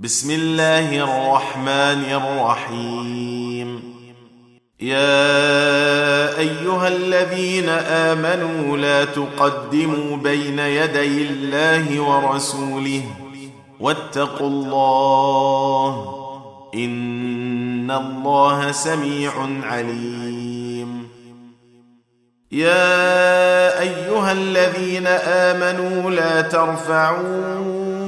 بسم الله الرحمن الرحيم. يا أيها الذين آمنوا لا تقدموا بين يدي الله ورسوله واتقوا الله إن الله سميع عليم. يا أيها الذين آمنوا لا ترفعوا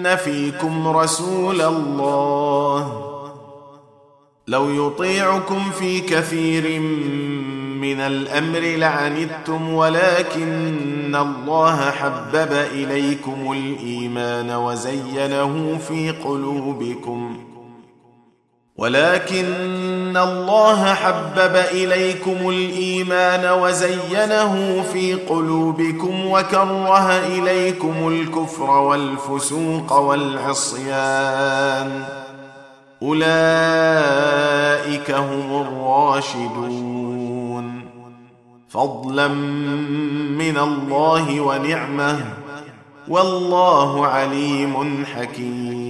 ان فيكم رسول الله لو يطيعكم في كثير من الامر لعنتم ولكن الله حبب اليكم الايمان وزينه في قلوبكم ولكن الله حبب إليكم الإيمان وزينه في قلوبكم وكره إليكم الكفر والفسوق والعصيان. أولئك هم الراشدون. فضلا من الله ونعمة. والله عليم حكيم.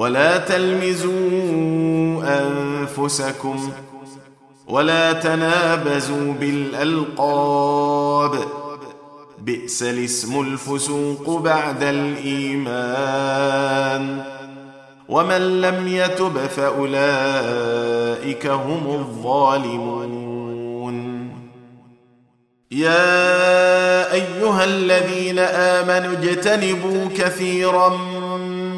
ولا تلمزوا أنفسكم ولا تنابزوا بالألقاب. بئس الاسم الفسوق بعد الإيمان. ومن لم يتب فأولئك هم الظالمون. يا أيها الذين آمنوا اجتنبوا كثيرا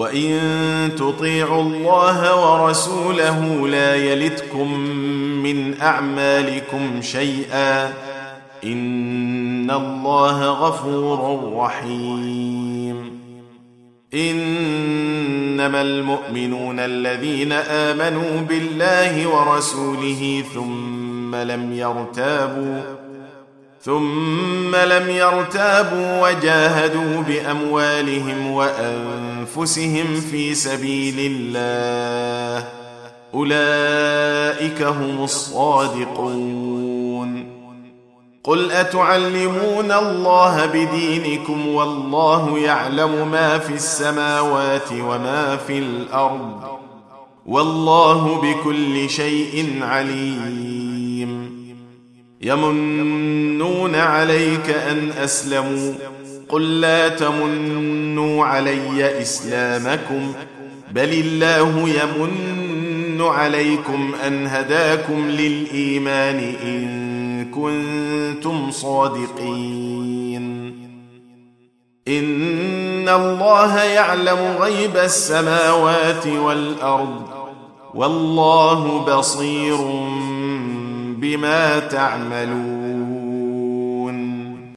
وان تطيعوا الله ورسوله لا يلتكم من اعمالكم شيئا ان الله غفور رحيم انما المؤمنون الذين امنوا بالله ورسوله ثم لم يرتابوا ثم لم يرتابوا وجاهدوا بأموالهم وأنفسهم في سبيل الله. أولئك هم الصادقون. قل أتعلمون الله بدينكم والله يعلم ما في السماوات وما في الأرض. والله بكل شيء عليم. يمنون عليك أن أسلموا. قل لا تمنوا علي إسلامكم بل الله يمن عليكم أن هداكم للإيمان إن كنتم صادقين. إن الله يعلم غيب السماوات والأرض والله بصير بما تعملون